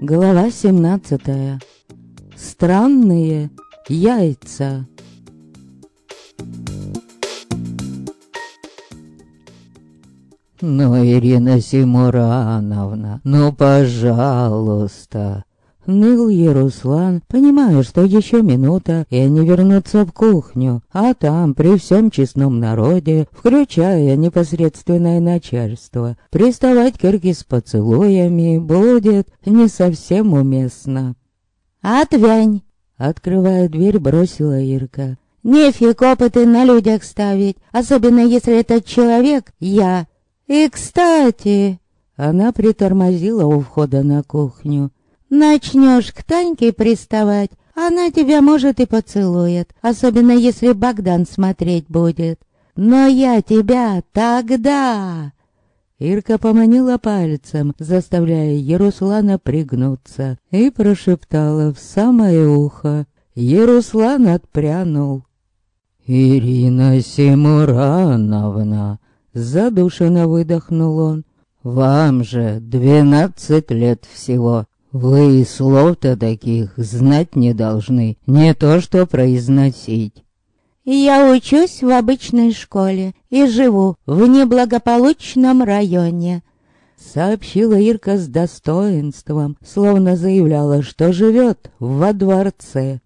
Глава 17. Странные яйца. «Ну, Ирина Симурановна, ну, пожалуйста!» Ныл Еруслан, понимая, что еще минута, и они вернутся в кухню, а там, при всем честном народе, включая непосредственное начальство, приставать к Ирке с поцелуями будет не совсем уместно. «Отвянь!» — открывая дверь, бросила Ирка. «Нефиг опыты на людях ставить, особенно если этот человек — я. И, кстати...» Она притормозила у входа на кухню. Начнешь к Таньке приставать, она тебя, может, и поцелует, особенно если Богдан смотреть будет. Но я тебя тогда...» Ирка поманила пальцем, заставляя Еруслана пригнуться, и прошептала в самое ухо. Еруслан отпрянул. «Ирина Симурановна!» Задушенно выдохнул он. «Вам же двенадцать лет всего, вы слов-то таких знать не должны, не то что произносить. Я учусь в обычной школе и живу в неблагополучном районе. Сообщила Ирка с достоинством, словно заявляла, что живет во дворце.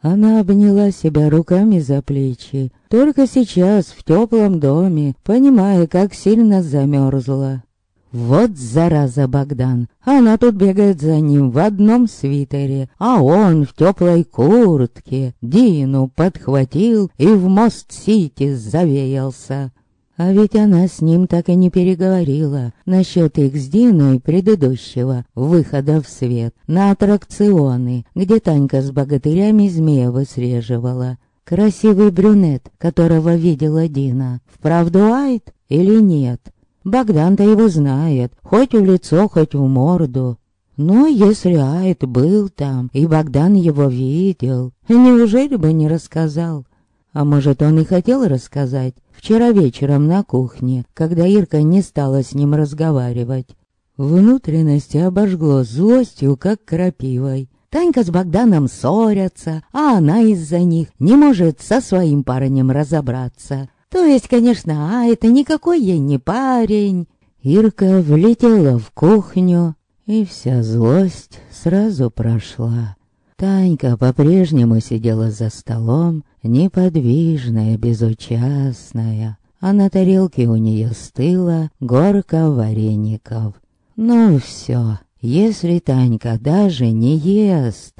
Она обняла себя руками за плечи, только сейчас в теплом доме, понимая, как сильно замерзла. Вот зараза Богдан, она тут бегает за ним в одном свитере, а он в теплой куртке Дину подхватил и в Мост-Сити завеялся. А ведь она с ним так и не переговорила насчет их с Диной предыдущего выхода в свет на аттракционы, где Танька с богатырями змея высреживала. Красивый брюнет, которого видела Дина, вправду Айд или нет? Богдан-то его знает, хоть в лицо, хоть в морду. Но если Айд был там, и Богдан его видел, неужели бы не рассказал? А может, он и хотел рассказать вчера вечером на кухне, когда Ирка не стала с ним разговаривать. Внутренности обожгло злостью, как крапивой. Танька с Богданом ссорятся, а она из-за них не может со своим парнем разобраться. То есть, конечно, а это никакой ей не парень. Ирка влетела в кухню, и вся злость сразу прошла. Танька по-прежнему сидела за столом, неподвижная, безучастная, а на тарелке у нее стыла горка вареников. Ну все, если Танька даже не ест...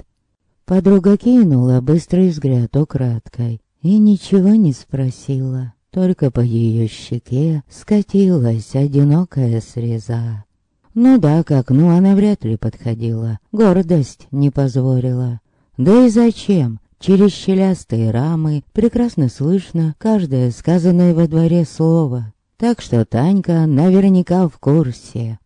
Подруга кинула быстрый взгляд украдкой и ничего не спросила. Только по ее щеке скатилась одинокая среза. Ну да, к окну она вряд ли подходила, гордость не позволила. Да и зачем? Через щелястые рамы прекрасно слышно каждое сказанное во дворе слово. Так что Танька наверняка в курсе.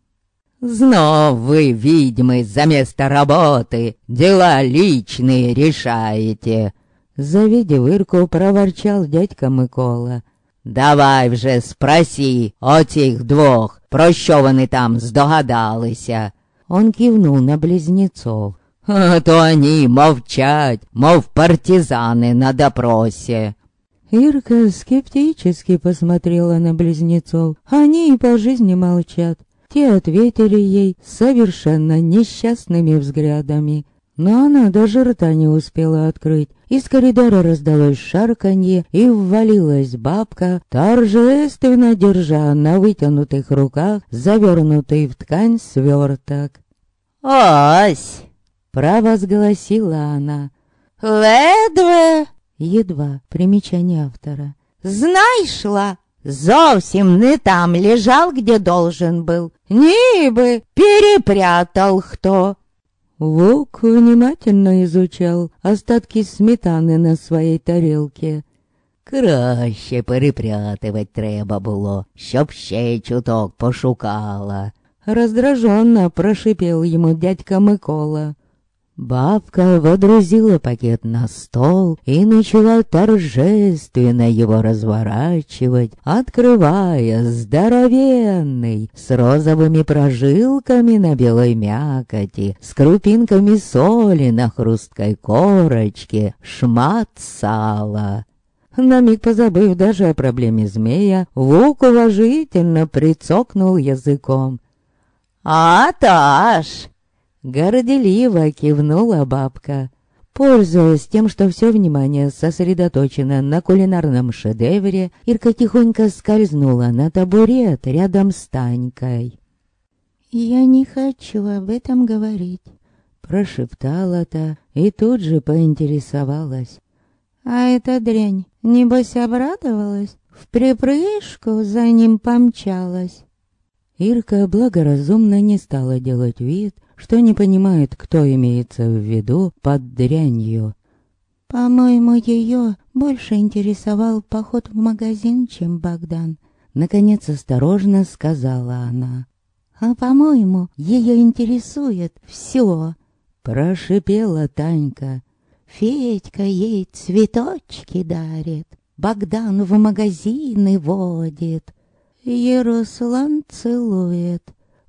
«Знов вы, ведьмы, за место работы, дела личные решаете!» Завидев Ирку, проворчал дядька Микола, Давай вже спроси оцих двох, про що вони там здогадалися. Он кивнул на близнецов. А то они молчать, мов партизаны на допросе. Ирка скептически посмотрела на близнецов. Они и по жизни молчат. Те ответили ей совершенно несчастными взглядами. Но она даже рта не успела открыть. Из коридора раздалось шарканье, и ввалилась бабка, торжественно держа на вытянутых руках завернутый в ткань сверток. «Ось!» — провозгласила она. «Ледве!» Едва примечание автора. «Знайшла!» Зовсім не там лежал, где должен был. Ніби перепрятал кто. Волк внимательно изучал остатки сметаны на своей тарелке. Краще перепрятувати треба було, щоб ще чуток пошукала. Раздраженно прошипел ему дядька Микола. Бабка водрузила пакет на стол и начала торжественно его разворачивать, открывая здоровенный, с розовыми прожилками на белой мякоти, с крупинками соли на хрусткой корочке, шмат сала. На миг позабыв даже о проблеме змея, Вук уважительно прицокнул языком. «Аташ!» Горделиво кивнула бабка. Пользуясь тем, что все внимание сосредоточено на кулинарном шедевре, Ирка тихонько скользнула на табурет рядом с Танькой. «Я не хочу об этом говорить», — прошептала та и тут же поинтересовалась. «А эта дрянь, небось, обрадовалась? В припрыжку за ним помчалась». Ирка благоразумно не стала делать вид, что не понимает, кто имеется в виду под дрянью. «По-моему, ее больше интересовал поход в магазин, чем Богдан», — наконец осторожно сказала она. «А по-моему, ее интересует все», — прошипела Танька. «Федька ей цветочки дарит, Богдан в магазины водит, Еруслан целует,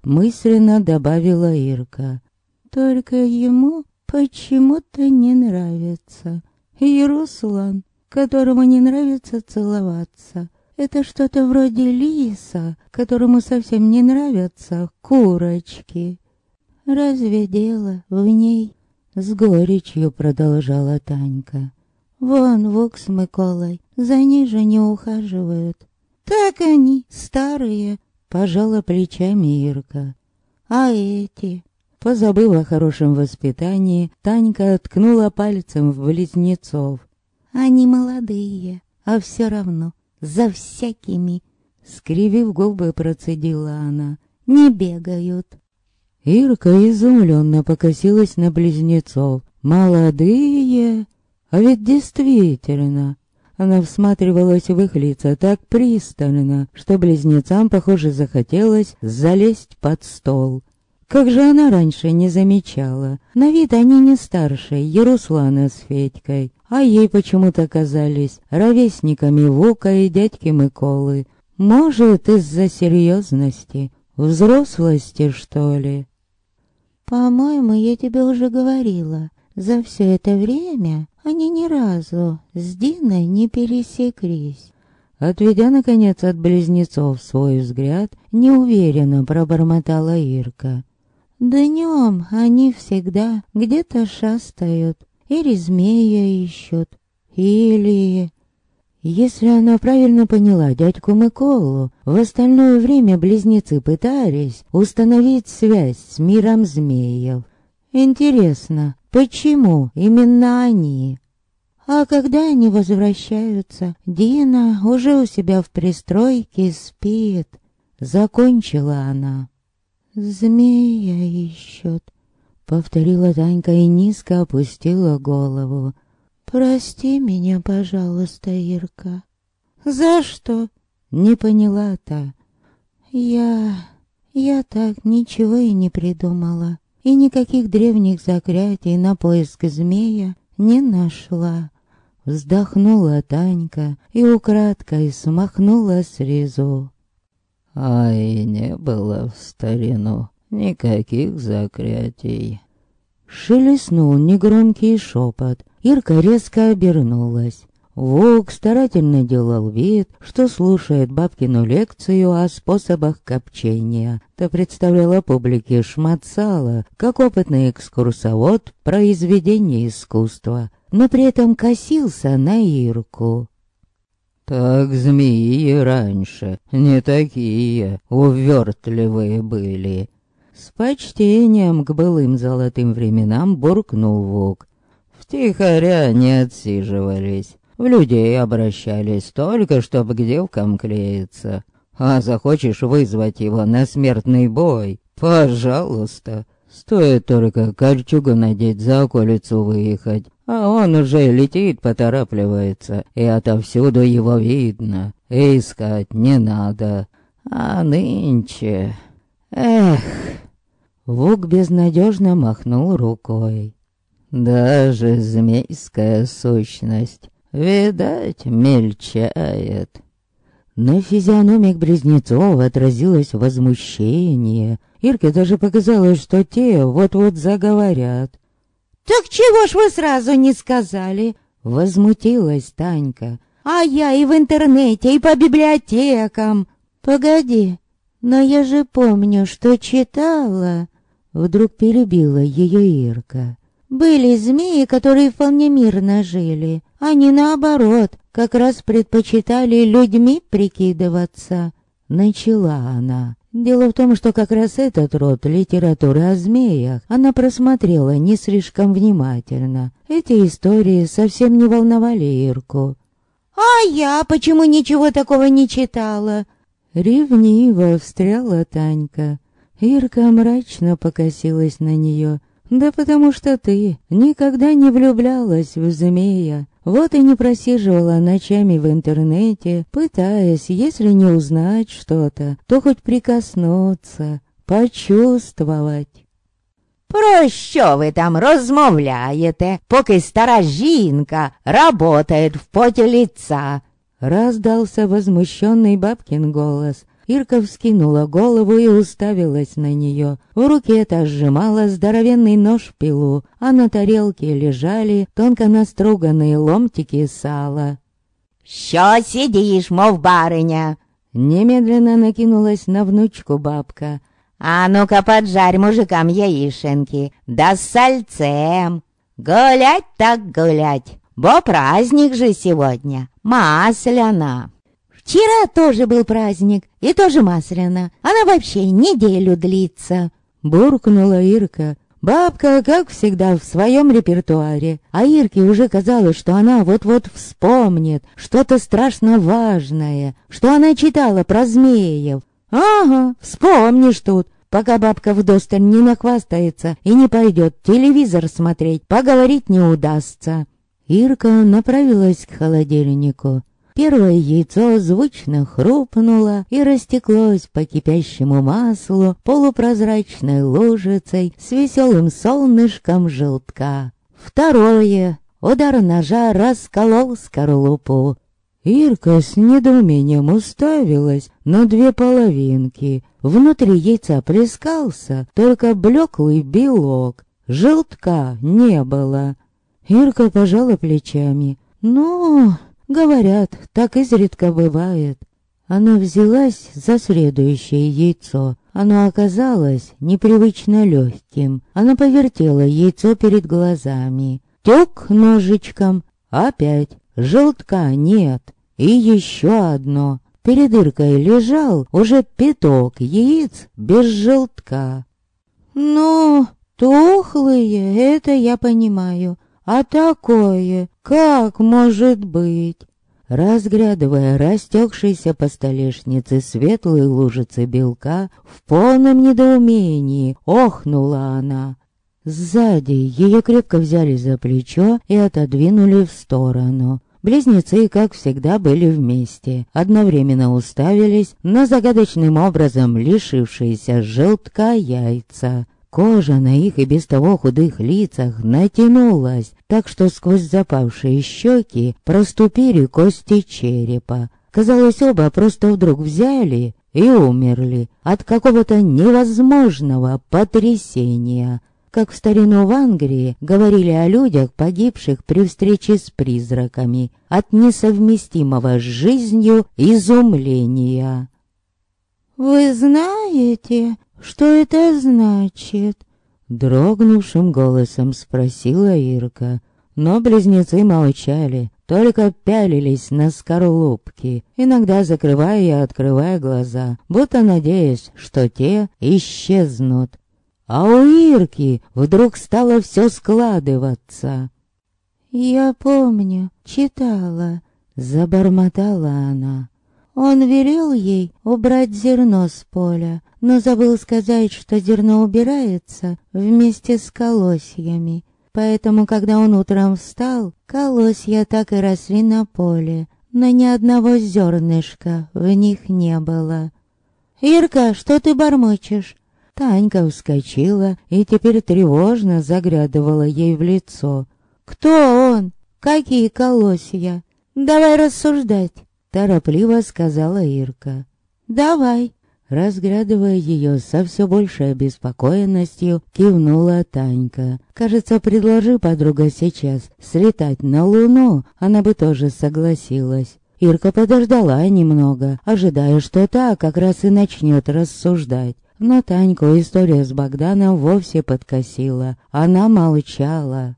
мысленно добавила Ирка. Только ему почему-то не нравится. И Руслан, которому не нравится целоваться. Это что-то вроде лиса, которому совсем не нравятся курочки. Разве дело в ней? С горечью продолжала Танька. Вон Вук с Миколой, за ней же не ухаживают. Так они, старые, Пожала плечами Ирка. А эти? Позабыв о хорошем воспитании, Танька ткнула пальцем в близнецов. Они молодые, а все равно за всякими. Скривив губы, процедила она. Не бегают. Ирка изумленно покосилась на близнецов. Молодые, а ведь действительно, она всматривалась в их лица так пристально, что близнецам, похоже, захотелось залезть под стол. Как же она раньше не замечала. На вид они не старше Яруслана с Федькой, а ей почему-то казались ровесниками Вука и дядьки Миколы. Может, из-за серьезности, взрослости, что ли? «По-моему, я тебе уже говорила, за все это время они ни разу с Диной не пересеклись. Отведя, наконец, от близнецов свой взгляд, неуверенно пробормотала Ирка. Днем они всегда где-то шастают, или змея ищут, или... Если она правильно поняла дядьку Миколу, в остальное время близнецы пытались установить связь с миром змеев. Интересно, Почему именно они? А когда они возвращаются, Дина уже у себя в пристройке спит. Закончила она. Змея ищет. Повторила Танька и низко опустила голову. Прости меня, пожалуйста, Ирка. За что? Не поняла та. Я... я так ничего и не придумала и никаких древних заклятий на поиск змея не нашла. Вздохнула Танька и украдкой смахнула срезу. А и не было в старину никаких заклятий. Шелестнул негромкий шепот. Ирка резко обернулась. Волк старательно делал вид, что слушает бабкину лекцию о способах копчения. Та представляла публике шмат сала, как опытный экскурсовод произведения искусства, но при этом косился на Ирку. Так змеи раньше не такие увертливые были. С почтением к былым золотым временам буркнул Вук. Втихаря не отсиживались в людей обращались только, чтобы к девкам клеиться. А захочешь вызвать его на смертный бой, пожалуйста. Стоит только кольчугу надеть, за околицу выехать, а он уже летит, поторапливается, и отовсюду его видно, искать не надо. А нынче... Эх... Вук безнадежно махнул рукой. Даже змейская сущность, видать, мельчает. На физиономиях Близнецова отразилось возмущение. Ирке даже показалось, что те вот-вот заговорят. «Так чего ж вы сразу не сказали?» Возмутилась Танька. «А я и в интернете, и по библиотекам!» «Погоди, но я же помню, что читала...» Вдруг перебила ее Ирка. «Были змеи, которые вполне мирно жили. Они, наоборот, как раз предпочитали людьми прикидываться». Начала она. Дело в том, что как раз этот род литературы о змеях она просмотрела не слишком внимательно. Эти истории совсем не волновали Ирку. «А я почему ничего такого не читала?» Ревниво встряла Танька. Ирка мрачно покосилась на нее. «Да потому что ты никогда не влюблялась в змея. Вот и не просиживала ночами в интернете, пытаясь, если не узнать что-то, то хоть прикоснуться, почувствовать. Про що ви там розмовляєте, поки стара жінка работает в поте лица? Раздался возмущенный бабкин голос. Ирка вскинула голову и уставилась на нее. В руке та сжимала здоровенный нож-пилу, а на тарелке лежали тонко наструганные ломтики сала. «Що сидишь, мов барыня?» Немедленно накинулась на внучку бабка. «А ну-ка поджарь мужикам яишенки, да с сальцем. Гулять так гулять, бо праздник же сегодня, масляна». Вчера тоже был праздник, и тоже масляно. Она вообще неделю длится. Буркнула Ирка. Бабка, как всегда, в своем репертуаре. А Ирке уже казалось, что она вот-вот вспомнит что-то страшно важное, что она читала про змеев. Ага, вспомнишь тут. Пока бабка в досталь не нахвастается и не пойдет телевизор смотреть, поговорить не удастся. Ирка направилась к холодильнику. Первое яйцо звучно хрупнуло и растеклось по кипящему маслу полупрозрачной лужицей с веселым солнышком желтка. Второе. Удар ножа расколол скорлупу. Ирка с недоумением уставилась на две половинки. Внутри яйца плескался только блеклый белок. Желтка не было. Ирка пожала плечами. «Ну, Говорят, так изредка бывает. Она взялась за следующее яйцо. Оно оказалось непривычно легким. Она повертела яйцо перед глазами. Тек ножичком. Опять. Желтка нет. И еще одно. Перед Иркой лежал уже пяток яиц без желтка. «Ну, тухлые, это я понимаю. А такое, как может быть? Разглядывая растекшийся по столешнице светлые лужицы белка, в полном недоумении охнула она. Сзади ее крепко взяли за плечо и отодвинули в сторону. Близнецы, как всегда, были вместе, одновременно уставились на загадочным образом лишившиеся желтка яйца. Кожа на их и без того худых лицах натянулась, так что сквозь запавшие щеки проступили кости черепа. Казалось, оба просто вдруг взяли и умерли от какого-то невозможного потрясения. Как в старину в Англии говорили о людях, погибших при встрече с призраками, от несовместимого с жизнью изумления. «Вы знаете, «Что это значит?» Дрогнувшим голосом спросила Ирка. Но близнецы молчали, только пялились на скорлупки, иногда закрывая и открывая глаза, будто надеясь, что те исчезнут. А у Ирки вдруг стало все складываться. «Я помню, читала», — забормотала она. «Он велел ей убрать зерно с поля, но забыл сказать, что зерно убирается вместе с колосьями. Поэтому, когда он утром встал, колосья так и росли на поле, но ни одного зернышка в них не было. «Ирка, что ты бормочешь? Танька вскочила и теперь тревожно заглядывала ей в лицо. «Кто он? Какие колосья? Давай рассуждать!» Торопливо сказала Ирка. «Давай!» Разглядывая ее со все большей обеспокоенностью, кивнула Танька. Кажется, предложи подруга сейчас слетать на Луну, она бы тоже согласилась. Ирка подождала немного, ожидая, что та как раз и начнет рассуждать. Но Таньку история с Богданом вовсе подкосила. Она молчала.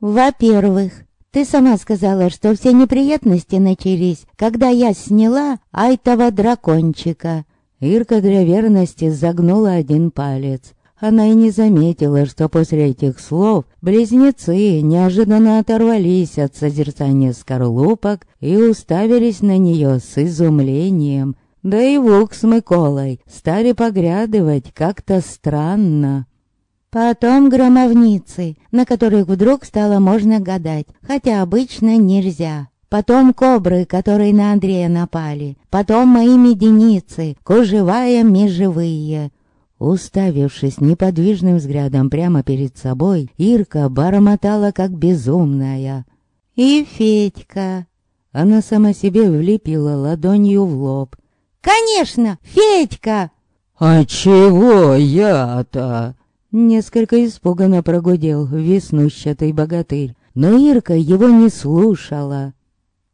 «Во-первых, ты сама сказала, что все неприятности начались, когда я сняла айтова дракончика. Ирка для верности загнула один палец. Она и не заметила, что после этих слов близнецы неожиданно оторвались от созерцания скорлупок и уставились на нее с изумлением. Да и Вук с Миколой стали поглядывать как-то странно. Потом громовницы, на которых вдруг стало можно гадать, хотя обычно нельзя. Потом кобры, которые на Андрея напали. Потом мои меденицы, кожевая межевые. Уставившись неподвижным взглядом прямо перед собой, Ирка бормотала как безумная. «И Федька!» Она сама себе влепила ладонью в лоб. «Конечно, Федька!» «А чего я-то?» Несколько испуганно прогудел веснущатый богатырь, но Ирка его не слушала.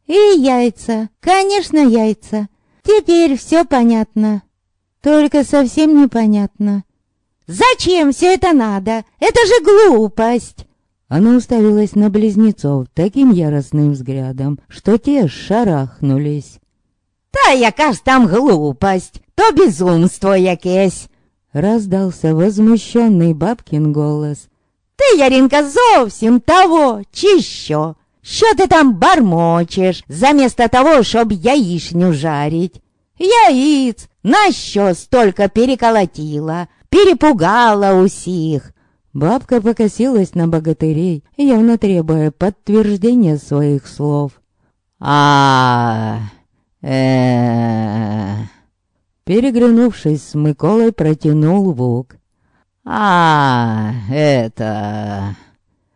«И яйца, конечно, яйца. Теперь все понятно. Только совсем непонятно. Зачем все это надо? Это же глупость!» Она уставилась на близнецов таким яростным взглядом, что те шарахнулись. «Та яка ж там глупость, то безумство якесь!» Раздался возмущенный бабкин голос. «Ти, Яринка, зовсім того, чи що? Що ти там бормочеш, заместо того, щоб яичню жарить? Яиц, на що столько переколотила, перепугала усіх?» Бабка покосилась на богатырей, явно требуя подтверждения своих слов. а э Переглянувшись с Миколой, протянул Вук. «А, это...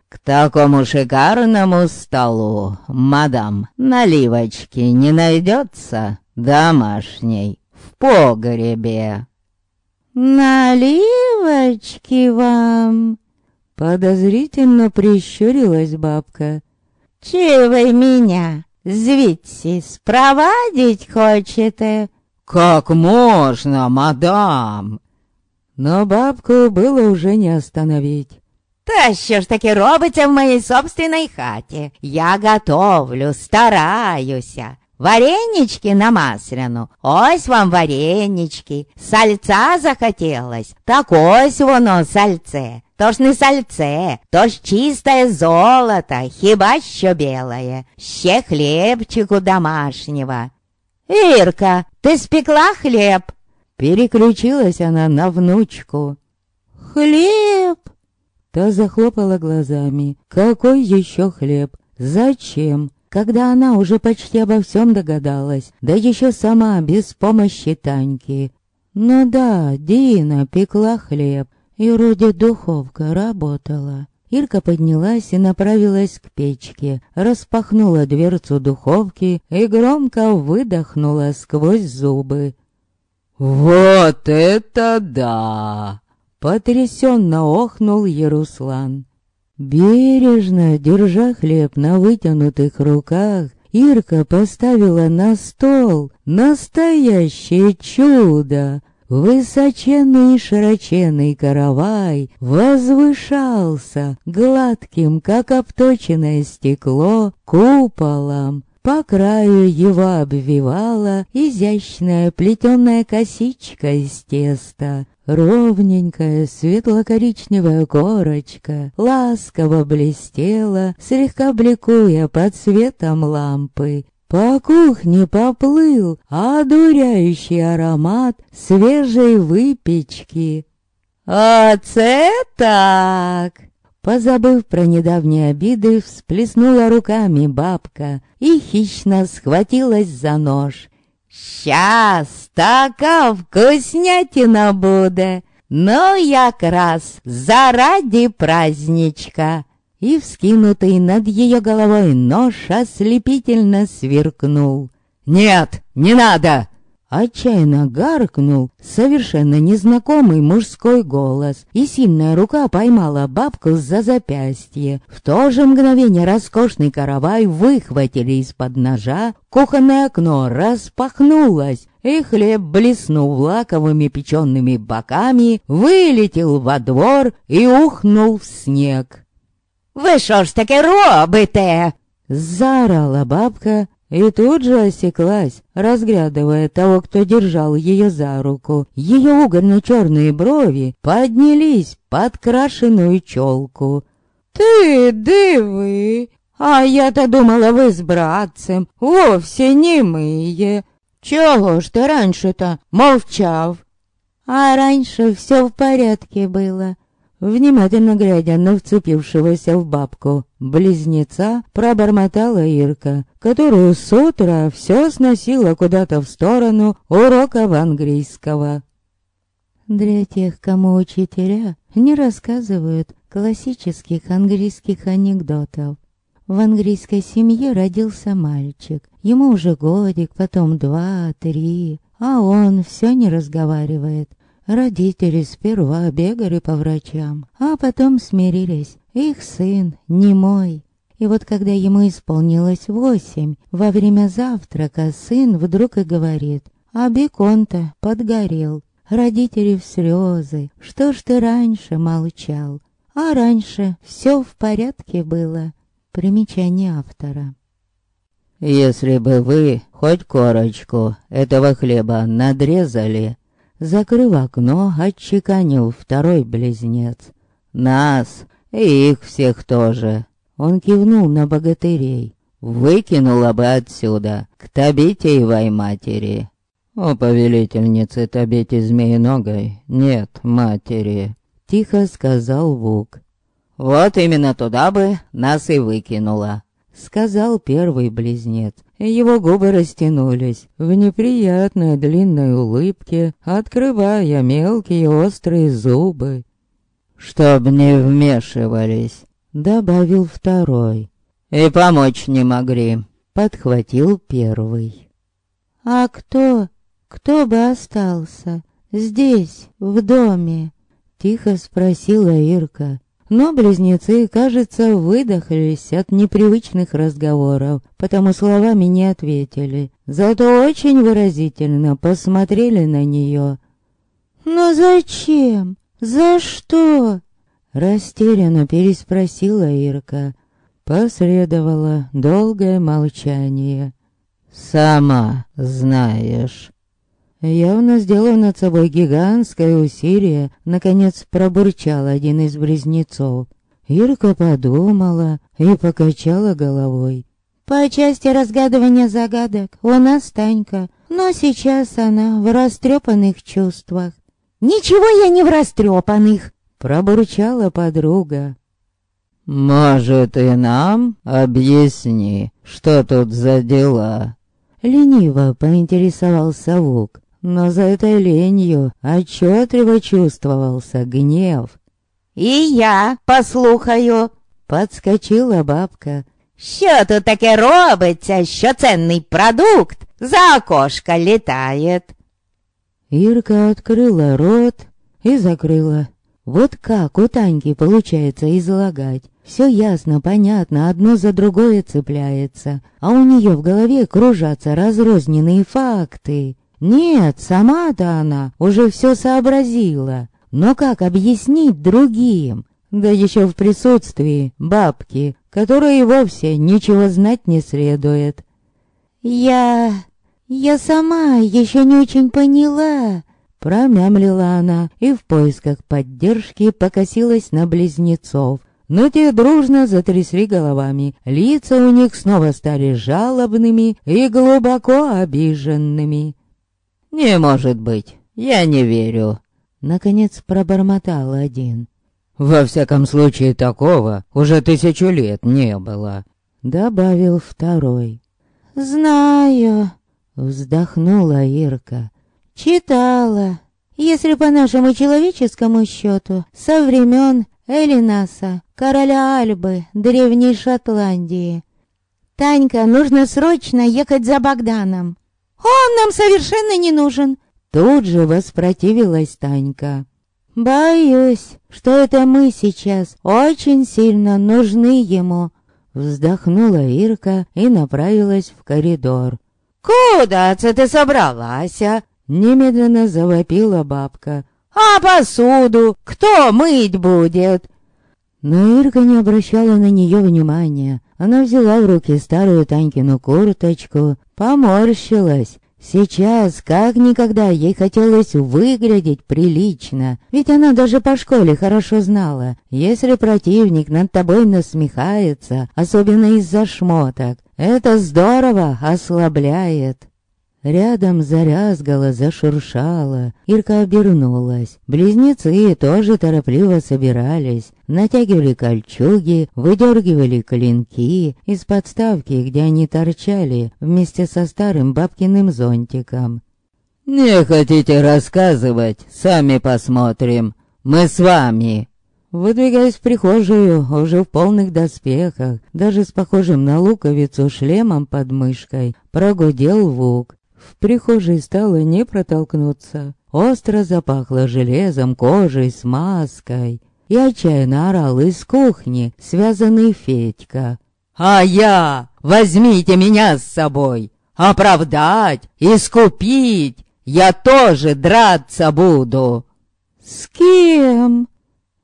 К такому шикарному столу, мадам, наливочки не найдется домашней в погребе». «Наливочки вам!» Подозрительно прищурилась бабка. «Чи вы меня звідси спровадить хочете?» «Как можно, мадам?» Но бабку было уже не остановить. Та що ж таки робиться в моей собственной хате? Я готовлю, стараюся. Варенички на масляну, ось вам варенички, сальца захотелось, так ось воно сальце. То ж не сальце, то ж чистое золото, хіба що белое, ще хлебчику домашнего. Ирка, ты спекла хлеб? Переключилась она на внучку. «Хлеб!» Та захлопала глазами. «Какой еще хлеб? Зачем?» Когда она уже почти обо всем догадалась, да еще сама, без помощи Таньки. Ну да, Дина пекла хлеб, и вроде духовка работала. Ирка поднялась и направилась к печке, распахнула дверцу духовки и громко выдохнула сквозь зубы. «Вот это да!» Потрясенно охнул Яруслан. Бережно, держа хлеб на вытянутых руках, Ирка поставила на стол настоящее чудо. Высоченный широченный каравай возвышался гладким, как обточенное стекло, куполом. По краю его обвивала изящная плетеная косичка из теста. Ровненькая светло-коричневая корочка ласково блестела, слегка бликуя под светом лампы. По кухне поплыл одуряющий аромат свежей выпечки. «Оце так!» Позабыв про недавние обиды, всплеснула руками бабка и хищно схватилась за нож. «Сейчас така вкуснятина буде! Ну, якраз заради праздничка!» И вскинутый над ее головой нож ослепительно сверкнул. «Нет, не надо!» Отчаянно гаркнул совершенно незнакомый мужской голос, и сильная рука поймала бабку за запястье. В то же мгновение роскошный каравай выхватили из-под ножа, кухонное окно распахнулось, и хлеб, блеснув лаковыми печеными боками, вылетел во двор и ухнул в снег. «Вы шо ж таки робите?» Заорала бабка, и тут же осеклась, разглядывая того, кто держал ее за руку. Ее угольно-черные брови поднялись под крашеную челку. «Ты, дивы! А я-то думала, вы с братцем вовсе не мые. Чего ж ты раньше-то молчав?» «А раньше все в порядке было», Внимательно глядя на вцепившегося в бабку близнеца, пробормотала Ирка, которую с утра все сносила куда-то в сторону уроков английского. Для тех, кому учителя не рассказывают классических английских анекдотов. В английской семье родился мальчик. Ему уже годик, потом два, три, а он все не разговаривает. Родители сперва бегали по врачам, а потом смирились. Их сын не мой. И вот когда ему исполнилось восемь, во время завтрака сын вдруг и говорит, а бекон-то подгорел. Родители в слезы, что ж ты раньше молчал? А раньше все в порядке было. Примечание автора. Если бы вы хоть корочку этого хлеба надрезали, Закрыв окно, отчеканил второй близнец. «Нас и их всех тоже!» Он кивнул на богатырей. «Выкинула бы отсюда, к Табитеевой матери!» «У повелительницы Табити Змеиногой нет матери», — тихо сказал Вук. «Вот именно туда бы нас и выкинула», — сказал первый близнец. Его губы растянулись в неприятной длинной улыбке, открывая мелкие острые зубы. «Чтоб не вмешивались», — добавил второй. «И помочь не могли», — подхватил первый. «А кто? Кто бы остался? Здесь, в доме?» — тихо спросила Ирка. Но близнецы, кажется, выдохлись от непривычных разговоров, потому словами не ответили. Зато очень выразительно посмотрели на нее. «Но зачем? За что?» Растерянно переспросила Ирка. Последовало долгое молчание. «Сама знаешь». Явно сделав над собой гигантское усилие, наконец пробурчал один из близнецов. Ирка подумала и покачала головой. «По части разгадывания загадок у нас Танька, но сейчас она в растрепанных чувствах». «Ничего я не в растрепанных!» — пробурчала подруга. «Может, и нам объясни, что тут за дела?» Лениво поинтересовался Вук но за этой ленью отчетливо чувствовался гнев. «И я послухаю!» — подскочила бабка. «Що тут таке робиться, що ценний продукт за окошко летает?» Ирка открыла рот и закрыла. Вот как у Таньки получается излагать. Все ясно, понятно, одно за другое цепляется, а у нее в голове кружатся разрозненные факты. Нет, сама-то она уже все сообразила. Но как объяснить другим? Да еще в присутствии бабки, которой вовсе ничего знать не следует. «Я... я сама еще не очень поняла», — промямлила она и в поисках поддержки покосилась на близнецов. Но те дружно затрясли головами, лица у них снова стали жалобными и глубоко обиженными. «Не может быть, я не верю», — наконец пробормотал один. «Во всяком случае, такого уже тысячу лет не было», — добавил второй. «Знаю», — вздохнула Ирка. «Читала. Если по нашему человеческому счету, со времен Элинаса, короля Альбы, древней Шотландии. Танька, нужно срочно ехать за Богданом. Он нам совершенно не нужен. Тут же воспротивилась Танька. Боюсь, что это мы сейчас очень сильно нужны ему. Вздохнула Ирка и направилась в коридор. «Куда ты собралась?» а?» Немедленно завопила бабка. «А посуду кто мыть будет?» Но Ирка не обращала на нее внимания. Она взяла в руки старую Танькину курточку, поморщилась. Сейчас, как никогда, ей хотелось выглядеть прилично, ведь она даже по школе хорошо знала, если противник над тобой насмехается, особенно из-за шмоток, это здорово ослабляет. Рядом зарязгало, зашуршало. Ирка обернулась. Близнецы тоже торопливо собирались. Натягивали кольчуги, выдергивали клинки из подставки, где они торчали, вместе со старым бабкиным зонтиком. «Не хотите рассказывать? Сами посмотрим. Мы с вами!» Выдвигаясь в прихожую, уже в полных доспехах, даже с похожим на луковицу шлемом под мышкой, прогудел Вук. В прихожей стало не протолкнуться. Остро запахло железом, кожей, смазкой. И отчаянно орал из кухни связанный Федька. «А я! Возьмите меня с собой! Оправдать! Искупить! Я тоже драться буду!» «С кем?»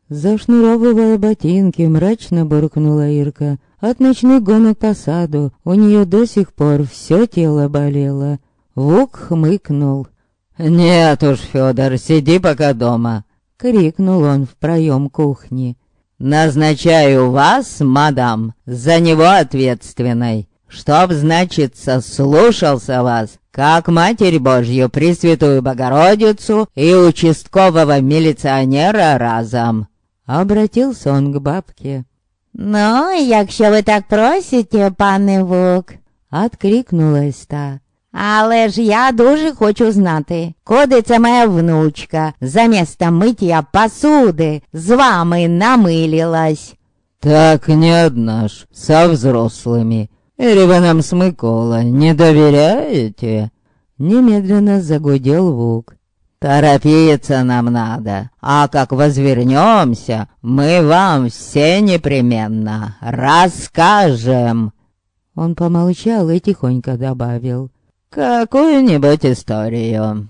Зашнуровывая ботинки, мрачно буркнула Ирка. От ночных гонок по саду у нее до сих пор все тело болело. Вук хмыкнул. «Нет уж, Федор, сиди пока дома!» — крикнул он в проем кухни. «Назначаю вас, мадам, за него ответственной, чтоб, значится, слушался вас, как Матерь Божью, Пресвятую Богородицу и участкового милиционера разом!» Обратился он к бабке. «Ну, якщо ви так просите, пане Вук!» Откликнулась та. Але ж я дуже хочу знати, куди це моя внучка замісто миття посуди з вами намилилась. Так не одна ж, со взрослыми. Или вы нам с Микола не доверяете? Немедленно загудел Вук. Торопиться нам надо, а как возвернемся, мы вам все непременно расскажем. Он помолчал и тихонько добавил. Какую-нибудь историю.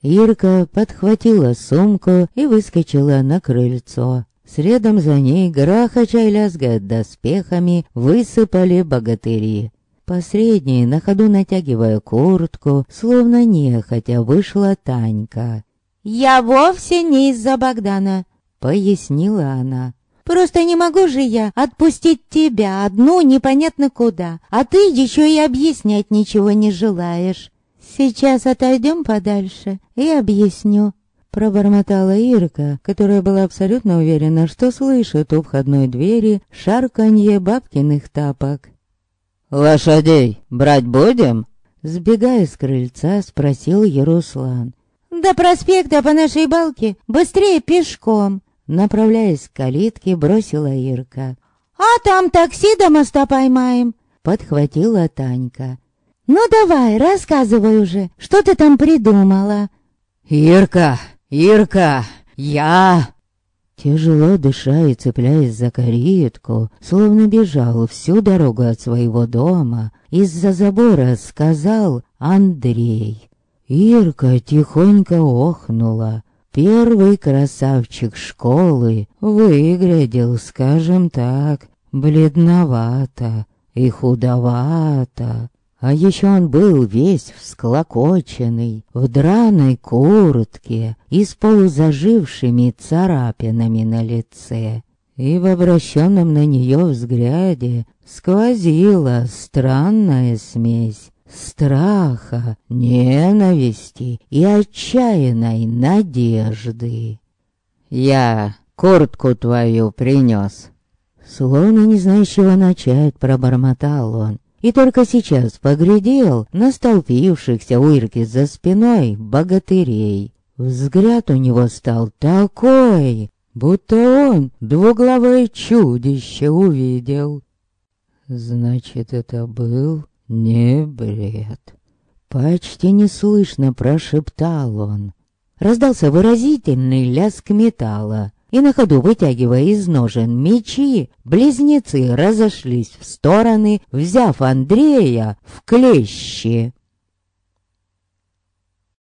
Ирка подхватила сумку и выскочила на крыльцо. Средом за ней, грохоча и лязгая доспехами, высыпали богатыри. Посредней, на ходу натягивая куртку, словно нехотя вышла Танька. «Я вовсе не из-за Богдана», — пояснила она. Просто не могу же я отпустить тебя одну непонятно куда, а ты еще и объяснять ничего не желаешь. Сейчас отойдем подальше и объясню. Пробормотала Ирка, которая была абсолютно уверена, что слышит у входной двери шарканье бабкиных тапок. «Лошадей брать будем?» Сбегая с крыльца, спросил Яруслан. «До проспекта по нашей балке быстрее пешком!» Направляясь к калитке, бросила Ирка. «А там такси до моста поймаем!» Подхватила Танька. «Ну давай, рассказывай уже, что ты там придумала?» «Ирка! Ирка! Я...» Тяжело дыша и цепляясь за каретку, словно бежал всю дорогу от своего дома, из-за забора сказал Андрей. Ирка тихонько охнула, Первый красавчик школы выглядел, скажем так, бледновато и худовато. А еще он был весь всклокоченный, в драной куртке и с полузажившими царапинами на лице. И в обращенном на нее взгляде сквозила странная смесь страха, ненависти и отчаянной надежды. «Я куртку твою принес». Словно не чего начать, пробормотал он. И только сейчас поглядел на столпившихся у Ирки за спиной богатырей. Взгляд у него стал такой, будто он двуглавое чудище увидел. Значит, это был не бред. Почти неслышно прошептал он. Раздался выразительный лязг металла, и на ходу, вытягивая из ножен мечи, близнецы разошлись в стороны, взяв Андрея в клещи.